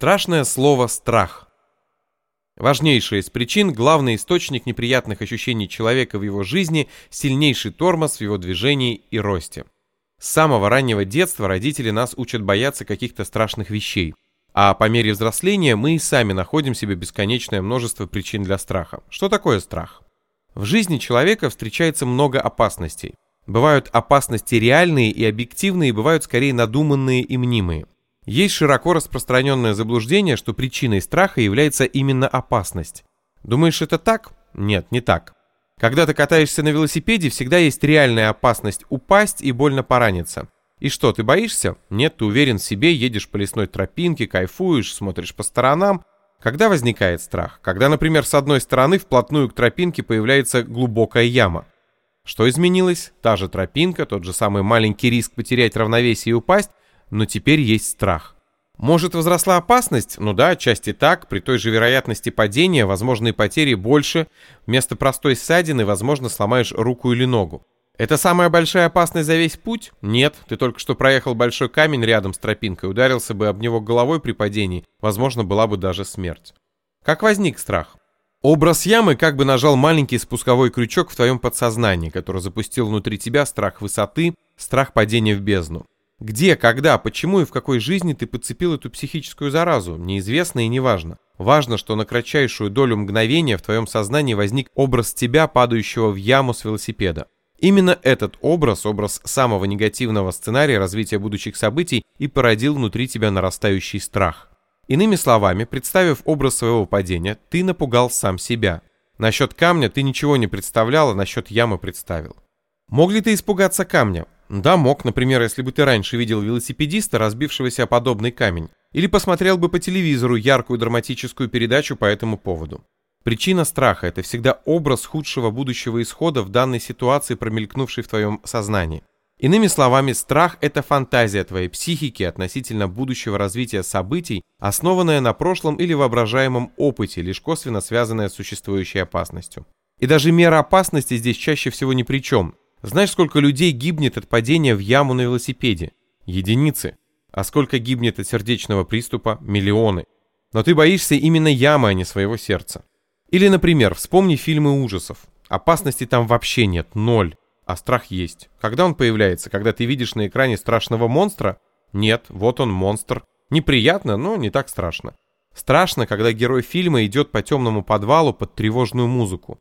Страшное слово «страх». Важнейшая из причин, главный источник неприятных ощущений человека в его жизни, сильнейший тормоз в его движении и росте. С самого раннего детства родители нас учат бояться каких-то страшных вещей. А по мере взросления мы и сами находим себе бесконечное множество причин для страха. Что такое страх? В жизни человека встречается много опасностей. Бывают опасности реальные и объективные, бывают скорее надуманные и мнимые. Есть широко распространенное заблуждение, что причиной страха является именно опасность. Думаешь, это так? Нет, не так. Когда ты катаешься на велосипеде, всегда есть реальная опасность упасть и больно пораниться. И что, ты боишься? Нет, ты уверен в себе, едешь по лесной тропинке, кайфуешь, смотришь по сторонам. Когда возникает страх? Когда, например, с одной стороны вплотную к тропинке появляется глубокая яма. Что изменилось? Та же тропинка, тот же самый маленький риск потерять равновесие и упасть, но теперь есть страх. Может, возросла опасность? Ну да, отчасти так. При той же вероятности падения возможные потери больше. Вместо простой ссадины, возможно, сломаешь руку или ногу. Это самая большая опасность за весь путь? Нет, ты только что проехал большой камень рядом с тропинкой, ударился бы об него головой при падении, возможно, была бы даже смерть. Как возник страх? Образ ямы как бы нажал маленький спусковой крючок в твоем подсознании, который запустил внутри тебя страх высоты, страх падения в бездну. Где, когда, почему и в какой жизни ты подцепил эту психическую заразу, неизвестно и неважно. Важно, что на кратчайшую долю мгновения в твоем сознании возник образ тебя, падающего в яму с велосипеда. Именно этот образ, образ самого негативного сценария развития будущих событий и породил внутри тебя нарастающий страх. Иными словами, представив образ своего падения, ты напугал сам себя. Насчет камня ты ничего не представлял, а насчет ямы представил. Мог ли ты испугаться камня? Да, мог, например, если бы ты раньше видел велосипедиста, разбившегося о подобный камень, или посмотрел бы по телевизору яркую драматическую передачу по этому поводу. Причина страха – это всегда образ худшего будущего исхода в данной ситуации, промелькнувший в твоем сознании. Иными словами, страх – это фантазия твоей психики относительно будущего развития событий, основанная на прошлом или воображаемом опыте, лишь косвенно связанная с существующей опасностью. И даже мера опасности здесь чаще всего ни при чем. Знаешь, сколько людей гибнет от падения в яму на велосипеде? Единицы. А сколько гибнет от сердечного приступа? Миллионы. Но ты боишься именно ямы, а не своего сердца. Или, например, вспомни фильмы ужасов. Опасности там вообще нет, ноль. А страх есть. Когда он появляется? Когда ты видишь на экране страшного монстра? Нет, вот он монстр. Неприятно, но не так страшно. Страшно, когда герой фильма идет по темному подвалу под тревожную музыку.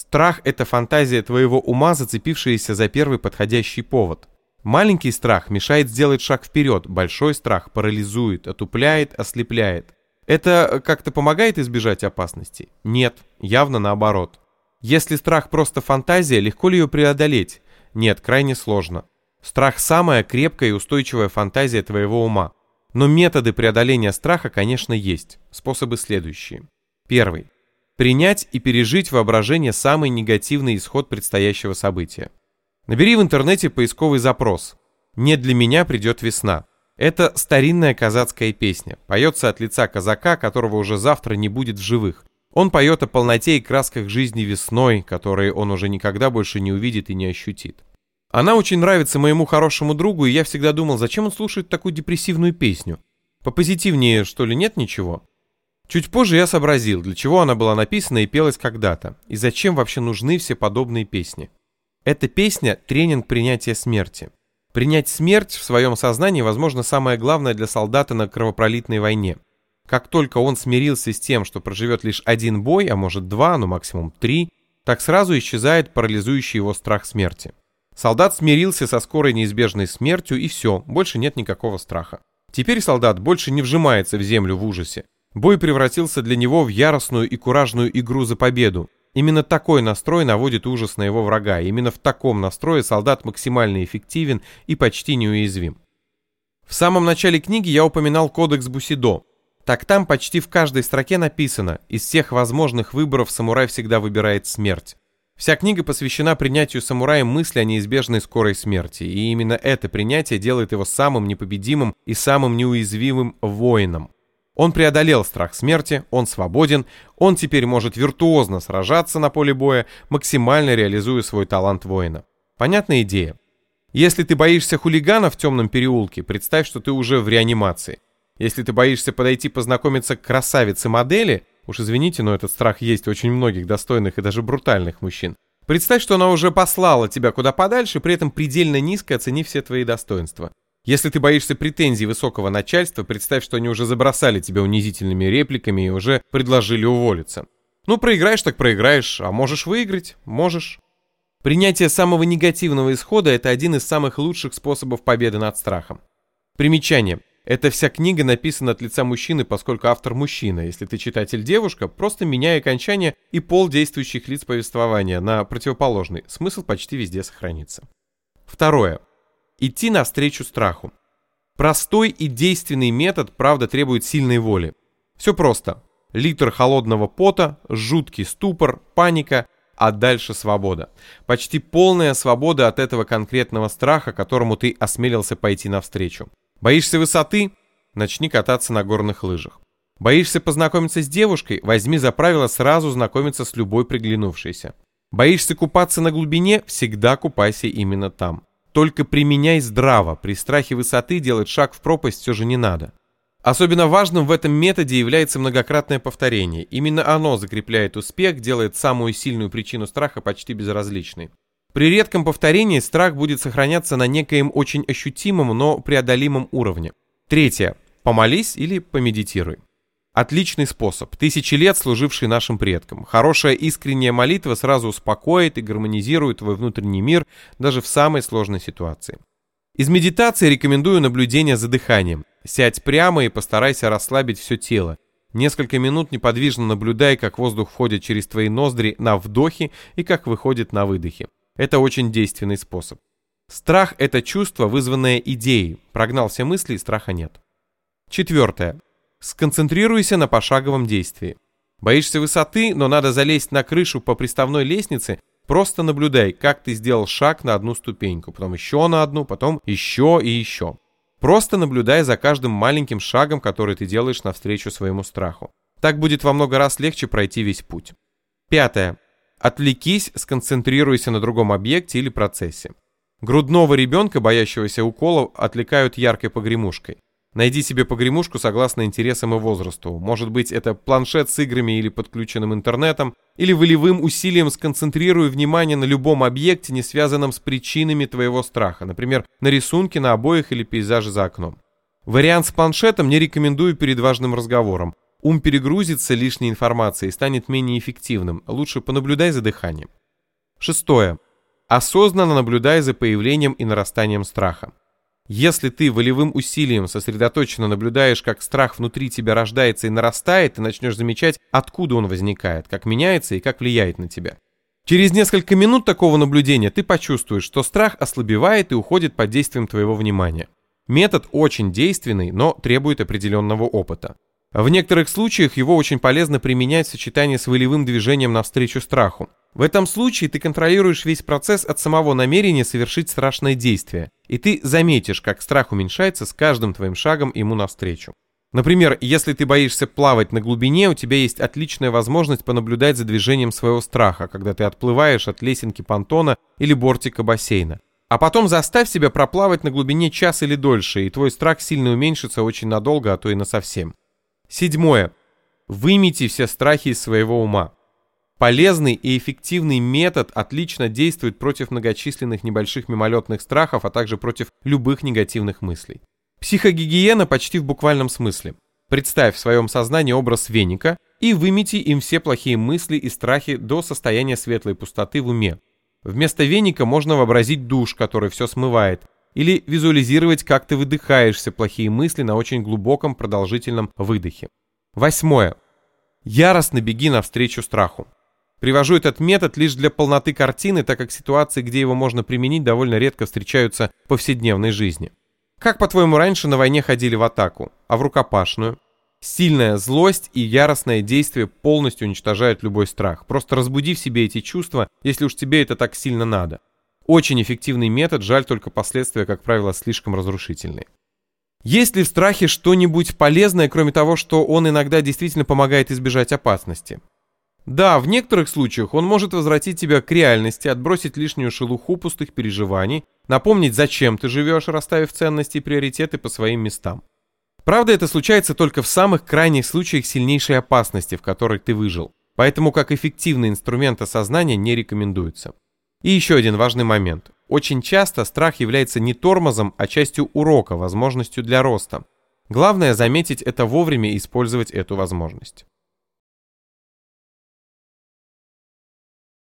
Страх – это фантазия твоего ума, зацепившаяся за первый подходящий повод. Маленький страх мешает сделать шаг вперед, большой страх парализует, отупляет, ослепляет. Это как-то помогает избежать опасности? Нет, явно наоборот. Если страх просто фантазия, легко ли ее преодолеть? Нет, крайне сложно. Страх – самая крепкая и устойчивая фантазия твоего ума. Но методы преодоления страха, конечно, есть. Способы следующие. Первый. Принять и пережить воображение самый негативный исход предстоящего события. Набери в интернете поисковый запрос «Не для меня придет весна». Это старинная казацкая песня, поется от лица казака, которого уже завтра не будет в живых. Он поет о полноте и красках жизни весной, которые он уже никогда больше не увидит и не ощутит. Она очень нравится моему хорошему другу, и я всегда думал, зачем он слушает такую депрессивную песню. Попозитивнее, что ли, нет ничего? Чуть позже я сообразил, для чего она была написана и пелась когда-то, и зачем вообще нужны все подобные песни. Эта песня – тренинг принятия смерти. Принять смерть в своем сознании, возможно, самое главное для солдата на кровопролитной войне. Как только он смирился с тем, что проживет лишь один бой, а может два, но максимум три, так сразу исчезает парализующий его страх смерти. Солдат смирился со скорой неизбежной смертью, и все, больше нет никакого страха. Теперь солдат больше не вжимается в землю в ужасе. Бой превратился для него в яростную и куражную игру за победу. Именно такой настрой наводит ужас на его врага. Именно в таком настрое солдат максимально эффективен и почти неуязвим. В самом начале книги я упоминал кодекс Бусидо. Так там почти в каждой строке написано, из всех возможных выборов самурай всегда выбирает смерть. Вся книга посвящена принятию самураем мысли о неизбежной скорой смерти, и именно это принятие делает его самым непобедимым и самым неуязвимым воином. Он преодолел страх смерти, он свободен, он теперь может виртуозно сражаться на поле боя, максимально реализуя свой талант воина. Понятная идея? Если ты боишься хулигана в темном переулке, представь, что ты уже в реанимации. Если ты боишься подойти познакомиться к красавице-модели, уж извините, но этот страх есть у очень многих достойных и даже брутальных мужчин, представь, что она уже послала тебя куда подальше, при этом предельно низко оценив все твои достоинства. Если ты боишься претензий высокого начальства, представь, что они уже забросали тебя унизительными репликами и уже предложили уволиться. Ну, проиграешь так проиграешь, а можешь выиграть, можешь. Принятие самого негативного исхода – это один из самых лучших способов победы над страхом. Примечание. Эта вся книга написана от лица мужчины, поскольку автор мужчина. Если ты читатель девушка, просто меняй окончание и пол действующих лиц повествования на противоположный. Смысл почти везде сохранится. Второе. Идти навстречу страху. Простой и действенный метод, правда, требует сильной воли. Все просто. Литр холодного пота, жуткий ступор, паника, а дальше свобода. Почти полная свобода от этого конкретного страха, которому ты осмелился пойти навстречу. Боишься высоты? Начни кататься на горных лыжах. Боишься познакомиться с девушкой? Возьми за правило сразу знакомиться с любой приглянувшейся. Боишься купаться на глубине? Всегда купайся именно там. Только применяй здраво, при страхе высоты делать шаг в пропасть все же не надо. Особенно важным в этом методе является многократное повторение. Именно оно закрепляет успех, делает самую сильную причину страха почти безразличной. При редком повторении страх будет сохраняться на некоем очень ощутимом, но преодолимом уровне. Третье. Помолись или помедитируй. Отличный способ, тысячи лет служивший нашим предкам. Хорошая искренняя молитва сразу успокоит и гармонизирует твой внутренний мир даже в самой сложной ситуации. Из медитации рекомендую наблюдение за дыханием. Сядь прямо и постарайся расслабить все тело. Несколько минут неподвижно наблюдай, как воздух входит через твои ноздри на вдохе и как выходит на выдохе. Это очень действенный способ. Страх – это чувство, вызванное идеей. Прогнал все мысли, и страха нет. Четвертое. Сконцентрируйся на пошаговом действии. Боишься высоты, но надо залезть на крышу по приставной лестнице, просто наблюдай, как ты сделал шаг на одну ступеньку, потом еще на одну, потом еще и еще. Просто наблюдай за каждым маленьким шагом, который ты делаешь навстречу своему страху. Так будет во много раз легче пройти весь путь. Пятое. Отвлекись, сконцентрируйся на другом объекте или процессе. Грудного ребенка, боящегося уколов, отвлекают яркой погремушкой. Найди себе погремушку согласно интересам и возрасту. Может быть, это планшет с играми или подключенным интернетом, или волевым усилием сконцентрируй внимание на любом объекте, не связанном с причинами твоего страха, например, на рисунке на обоих или пейзаже за окном. Вариант с планшетом не рекомендую перед важным разговором. Ум перегрузится лишней информацией и станет менее эффективным. Лучше понаблюдай за дыханием. Шестое. Осознанно наблюдай за появлением и нарастанием страха. Если ты волевым усилием сосредоточенно наблюдаешь, как страх внутри тебя рождается и нарастает, ты начнешь замечать, откуда он возникает, как меняется и как влияет на тебя. Через несколько минут такого наблюдения ты почувствуешь, что страх ослабевает и уходит под действием твоего внимания. Метод очень действенный, но требует определенного опыта. В некоторых случаях его очень полезно применять в сочетании с волевым движением навстречу страху. В этом случае ты контролируешь весь процесс от самого намерения совершить страшное действие, и ты заметишь, как страх уменьшается с каждым твоим шагом ему навстречу. Например, если ты боишься плавать на глубине, у тебя есть отличная возможность понаблюдать за движением своего страха, когда ты отплываешь от лесенки понтона или бортика бассейна. А потом заставь себя проплавать на глубине час или дольше, и твой страх сильно уменьшится очень надолго, а то и на совсем. Седьмое. Вымите все страхи из своего ума. Полезный и эффективный метод отлично действует против многочисленных небольших мимолетных страхов, а также против любых негативных мыслей. Психогигиена почти в буквальном смысле. Представь в своем сознании образ веника и вымети им все плохие мысли и страхи до состояния светлой пустоты в уме. Вместо веника можно вообразить душ, который все смывает, или визуализировать, как ты выдыхаешься плохие мысли на очень глубоком продолжительном выдохе. Восьмое. Яростно беги навстречу страху. Привожу этот метод лишь для полноты картины, так как ситуации, где его можно применить, довольно редко встречаются в повседневной жизни. Как, по-твоему, раньше на войне ходили в атаку, а в рукопашную? Сильная злость и яростное действие полностью уничтожают любой страх. Просто разбуди в себе эти чувства, если уж тебе это так сильно надо. Очень эффективный метод, жаль только последствия, как правило, слишком разрушительные. Есть ли в страхе что-нибудь полезное, кроме того, что он иногда действительно помогает избежать опасности? Да, в некоторых случаях он может возвратить тебя к реальности, отбросить лишнюю шелуху пустых переживаний, напомнить, зачем ты живешь, расставив ценности и приоритеты по своим местам. Правда, это случается только в самых крайних случаях сильнейшей опасности, в которой ты выжил. Поэтому как эффективный инструмент осознания не рекомендуется. И еще один важный момент. Очень часто страх является не тормозом, а частью урока, возможностью для роста. Главное заметить это вовремя и использовать эту возможность.